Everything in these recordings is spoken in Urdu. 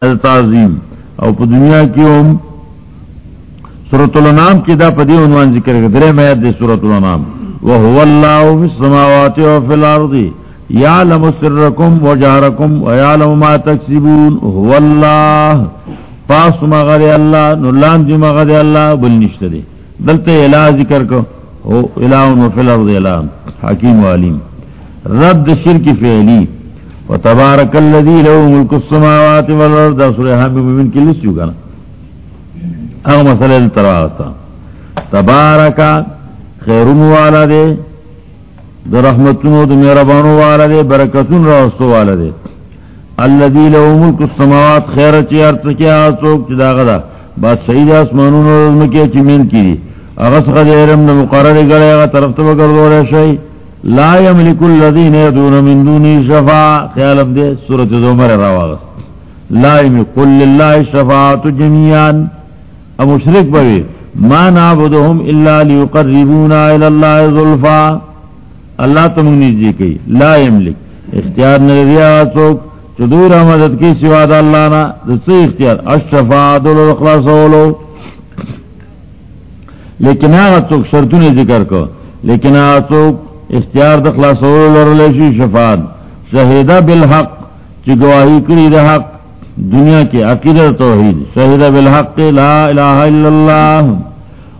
تعظیم او په دنیا کې هم سورۃ الانام کې دا په دې عنوان ذکر کړي درې مې د سورۃ الانام وهو الله في السماوات وفي الارض. يعلم سركم وجهركم ويعلم ما تكسبون هو الله. پاس مغری الله نلان دی مغری الله، بل نشته دی. دلته الہ ذکر کو او الہ و فی الارض الہ حکیم و علیم. رد شرک فعلی. وتبارك الذي له ملك السماوات والارض سورہ حمیم مومن کی لسٹ جو کنا او مسئلہ تراتا تبارک خیرون والا دے در رحمتون و در مہربان والا دے برکتون راستو والا دے الذي له ملك السماوات خیر چی ارت کیا چوک چی دا غدا بات سید اسمانون و رزمکی چی من کی دی. اغس خد ایرم دا مقرر گلے اغا طرف تبا کردو رشای لا يملك الذين يدعون من دونه شفاعة خیالم دے سورة زمر رواغس لا يملك قل لله الشفاعة جميعا امشرک بوي ما نعبدهم الا ليقربونا الى الله ظلفا اللہ تمہیں نجی کی لا يملك اختیار نریا چوک چدور مدد کی سوا دا اللہ نا دسی اختیار الشفاعة دول اخلاص ولو لیکن آغا چوک شرطوں نے ذکر کو، لیکن آغا چوک اختیار د خلاصول ورلشی شفاعت. شہیدہ بالحق، چی گواہی کری دا حق، دنیا کی عقیدہ توحید. شہیدہ بالحق، لا الہ الا اللہ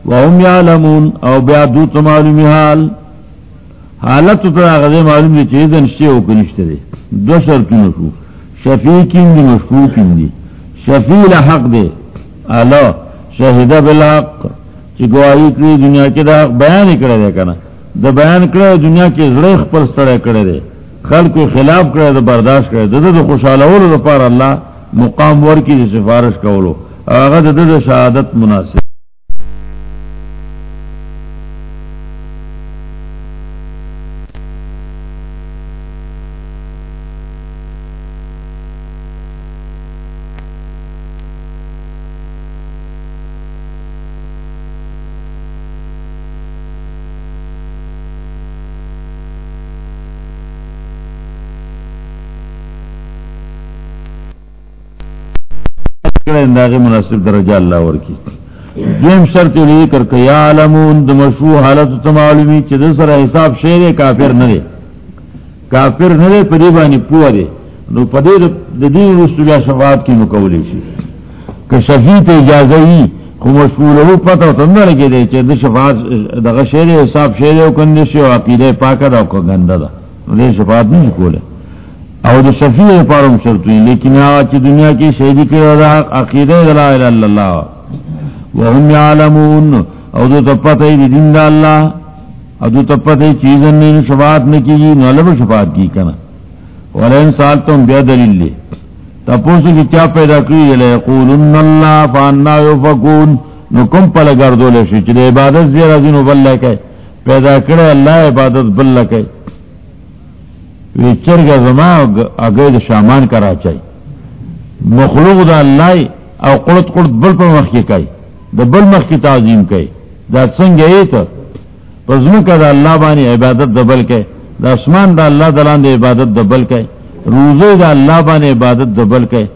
وهم یعلمون، او بیادو تو معلومی حال. حالت تو غزے معلوم دی چیز انشتے ہو کنشتے دے. دو شرطی نشو. شفیع کم دی مشکو کم دی. شفیع لحق دے. اللہ شہیدہ بالحق، چی گواہی کری دنیا کی دا حق بیانی کرے دے کنا. د بیان کرے دنیا کے زرخ پر سڑے کرے دے خل کے خلاف کرے دے برداشت کرے دے دے خوشحال اولو دے اللہ مقام ور کی سفارش کولو. آغا شہادت مناسب. شہادت مناسب مناسب درجہ اللہ ور کی دیم شرط لی کر کہ یا علمون د مشروع حالت تمعلومی چی دل سر حساب شیر کافر نرے کافر نرے پدی بانی پوہ دے نو پدی د دین رسول شفاعت کی مکولی شی کہ شفیت اجازہی خو مشغول ہو پتہ تو نہ لگے دے چی د شفاعت د شیر حساب شیر او کندش او عقیدہ پاک دا کو گندا دا نو شفاعت نہیں کولے او د شفیع پارم شرط وی لیکن هغه چې دنیا کې شهیدی کړه دا عقیده لا اله الا الله وهم يعلمون او د تپته دی دین د الله او د تپته چیز نه شفاعت نه کیږي له شفاعت کی کنه ولئن سالتم بیا دلیل لی تپوس کی کیا پیدا کړی له یقولن الله فانا يفكون نو کوم په لګردول شي چې عبادت زیرا پیدا کړه الله عبادت بل لکه چرگ زما اگر شامان کرا چاہی مخلوق دا اللہ او قرط قرط بل پر مخی کئی دا بل مخی تعظیم کئی دا سنگ ایتا پزمک دا اللہ بانی عبادت دا بل کئی دا اسمان دا اللہ دلان دا عبادت دا بل کئی روزے دا اللہ بانی عبادت دا بل کئی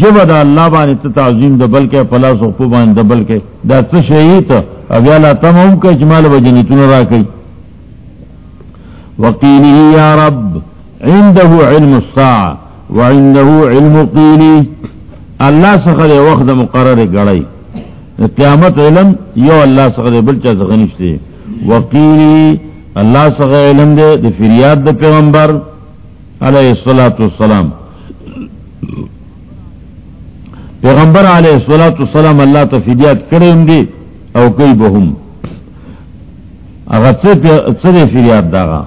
جب دا اللہ بانی تا تعظیم دا بل کئی پلا سخفو بانی دا بل کئی دا تا شہیتا ابی اللہ تمام کئی جمال بجنیتون را کئی وقیلی یا رب عنده علم الساعة وعنده علم قيلي الله سخد وقت مقرر گڑائی قیامت علم یو اللہ سخد بلچا سخنشتے وقیلی اللہ سخد علم دے دے فریاد دے پیغمبر علیہ السلام پیغمبر علیہ السلام اللہ تا فریاد کرے ہم دے او کئی بہم اگر سر فریاد داغا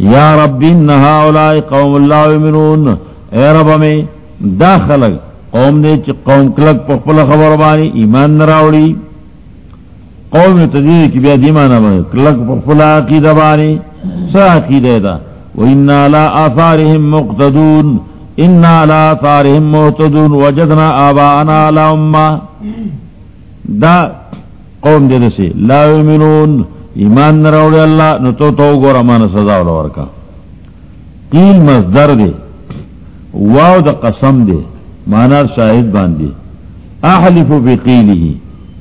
یا رب ان هؤلاء قوم لا يؤمنون اے رب میں داخل قوم نے چ قوم کلک پخپل خبر بانی، ایمان نراوڑی قوم تدیر کی بیا دیمان بانی، کلک پخپل عقیدہ بانی. سا عقیدہ دا؟ وَإِنَّا لَا آثَارِهِمْ مُقْتَدُونَ. إِنَّا لَا آثَارِهِمْ مُقْتَدُونَ. وَجَدْنَا آبَاءَنَا لَأُمَّا دا قوم دے دسے، لا يؤمنون ایمان نہ روڑے اللہ، نو تو تو گور امان سزا ولور کا قیل مصدر دے. واو د قسم دے. مانا شاہد باندھی احلف بقیلی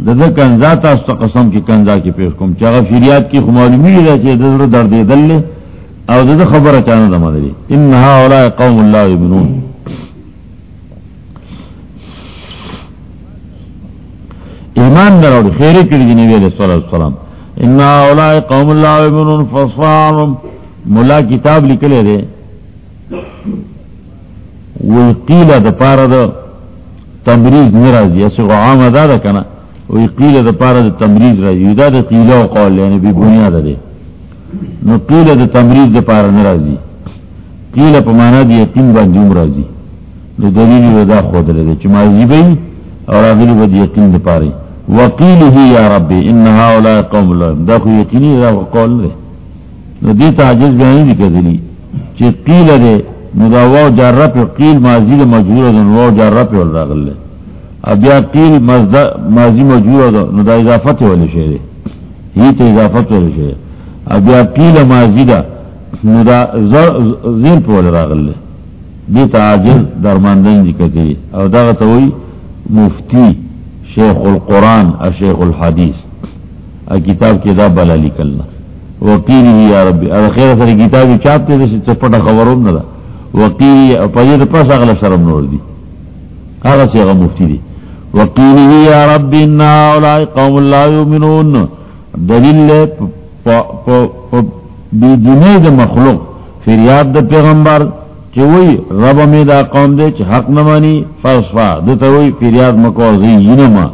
دد کنزا تا قسم کی کنزا کی پیش کم. چاگا فریاد کی خمالی میلی دا چی دد درد دل لے. او دد خبر اچانا دا مدری انہا اولا قوم اللہ ابنون ایمان در اور خیری کری نبی علیہ السلام انہا اولا قوم اللہ ابنون فصفانم ملا کتاب لکلے دے. وقیل دا پارا دا تمریز نرازی ایسے غعام ادا دا کنا. وقیل دا پارا دا تمریز رازی دا دا قیل و قول یعنی بی بنیاد دے. نو قیل دا تمریز دا پارا نرازی قیل پا مانا دی یقین باندیم رازی نو دلیلی و دا خود لے دے. چما زیبئی اور اگلی و دی یقین دا پاری وقیل ہی یا ربی انہا اولا قوم اللہ. دا خو یقینی دا قول لے نو دی تعجز بیانی دی کدلی چی قیل دے، نو دا واو جارہ پہ قیل ماضی دا مجبور دا نو واو جارہ پہ ول راغل اب یا قیل ماضی مجبور دا نو دا اضافت والی شے دے. ہی تا اضافت والی شے اب یا قیل ماضی دا، نو دا زیر پہ ول راغل لے دی تعجز درماندن دی کدلی او دا غتا ہوئی مفتی شیخ القرآن اور شیخ الحدیث۔ کتاب کی دا بلا لکلنا وقیلی یا ربی۔ ار خیر سر کتابی چاپتے دے چپٹا خبرون ندا۔ وقیلی پجید پس اغلا شرم نور دی۔ آغا سیغا مفتی دی۔ وقیلی یا ربی انا اولائی قوم اللہ یومنون دلیل لے بی دنی دا مخلوق۔ فریاد دا پیغمبر۔ چی وی رب می دا قوم دے چی حق نمانی فصفا دتا وی فریاد مکور زی ینما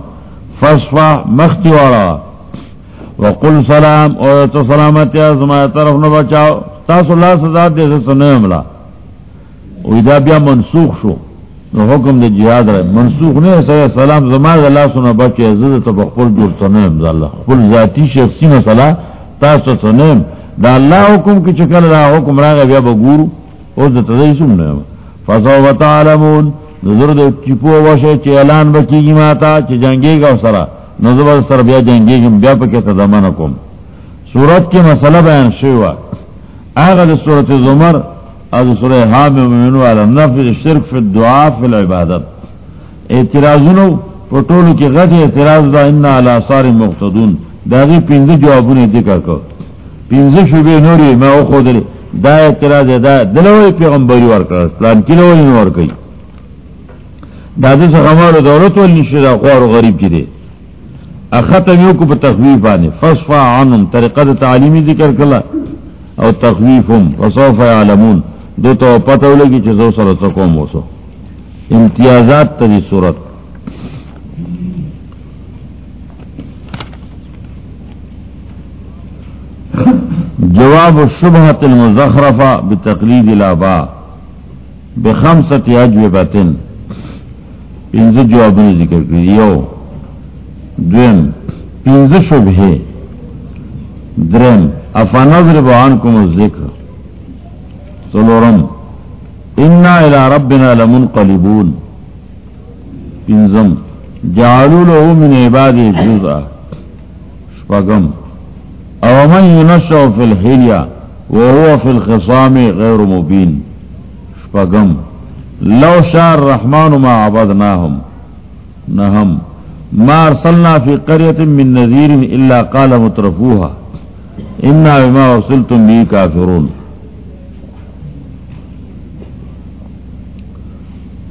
فصفا مختی وارا وقل سلام او تو سلامتی ازما طرف نہ بچاؤ۔ تاس اللہ سزا دے سے سنے ملا۔ او دا بیا منسوخ شو۔ نو حکم دے جہاد رہے۔ منسوخ نہیں ہے سلام زما اللہ سنا بچے، عزت تو بخل جوڑ سنے اللہ خپل ذاتی شخصی مسئلہ تاس سنے دا اللہ حکم کی چکل رہا حکم رہا بیا بگورو او دا تدئی سننے فصو و تعلمون. نظر دے چپو وشے چی اعلان بکی گی ماتا، چی جنگے گا سرا. نظر سر بیا جنگی گم بیا پکی تدمان کم. سورت کی مسئلہ بیان شیوا. آغا دی سورت زمر، از سورت حام ممنو علی نفر شرک فی الدعا فی العبادت. اعتراضونو، پٹولو کی غد اعتراض دا انہا علی سار مقتدون. دا غی پینزی جوابون دکا کر پینزی شبی نوری، میں او خود لی دا اعتراض دا دلوی پیغمبری ورکر پلان کلوی نور کئی دا دی سخمار دولت والی نشد اخوار و غریب کی دی. ختم یو کو تخویف آنے فصفا عنم طریقہ تعلیمی ذکر کلا او تخویفم فصوف علمون دو تو پتہ لگی چیزو سر تکوم ہو سو امتیازات تری صورت. جواب الشبہت المزخرفہ بتقلید الابا بخمسط اجوبتن انزد جوابنی ذکر کری یو، دویم پینز شبه درم افا نظر بعنکم الذکر سلورم انا الى ربنا لمنقلبون پینزم جعلو له من عباد جزء شپاگم او من ينشأ في الحلية وهو في الخصام غير مبين شپاگم لو شاء الرحمن ما عبدناهم نهم ما ارسلنا في قرية من نذير إلا قال مترفوها إنا بما وصلتم به كافرون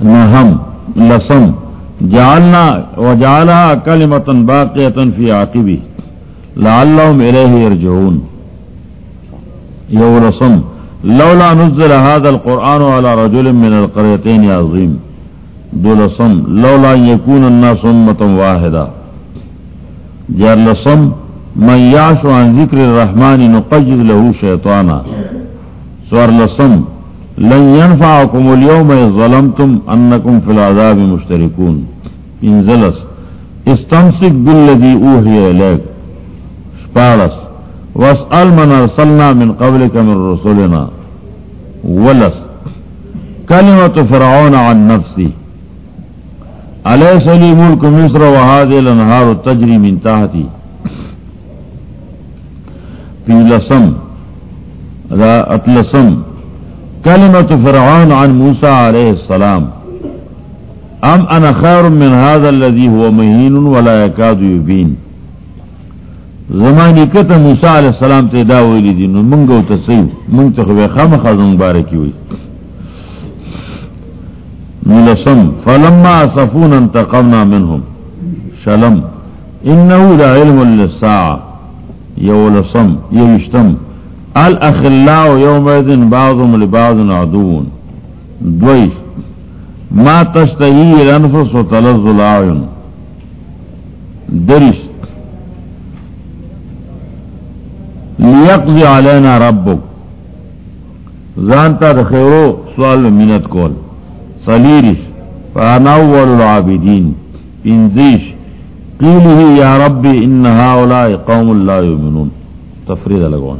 نهم لسم۔ جعلنا وجعلها كلمة باقية في عقبه لعلهم إليه يرجعون. يولسم لولا نزل هذا القرآن على رجل من القريتين عظيم. دولسم لولا يكون الناس أمة واحدة. جرلسم من يعش عن ذكر الرحمن نقجد له شيطانا. سورلسم لن ينفعكم اليوم إذ ظلمتم أنكم في العذاب مشتركون. انزلس استمسك بالذي أوهي إليك. شبارس واسأل من أرسلنا من قبلك من رسولنا ولس كلمة فرعون عن نفسه علیہ سلی ملک مصر و حاد الانہار تجری من تحتی فی لسم را اطلسم کلمت فرعون عن موسیٰ علیہ السلام. ام انا خیر من هذا الذي هو مهين ولا يكاد يبين؟ زمانی کته موسی علیہ السلام ته دا ویلی دي، نو مونږ ته سي مونږ ته خو خامہ خزون بارکی وي نلسم فلما صفون انتقمنا منهم. شلم، انه لا علم للساعه يولسم يشتم الاخلاء يومئذ بعضهم لبعض عدو. دويش ما تشتهي الانفس وتلذ الاعين درس یقضی علینا ربک۔ زانتا دخیرو سوال منت کول۔ صلیرش فانا العابدین۔ انزیش قیلی یا ربی ان هؤلاء قوم لا یؤمنون۔ تفرید لگوان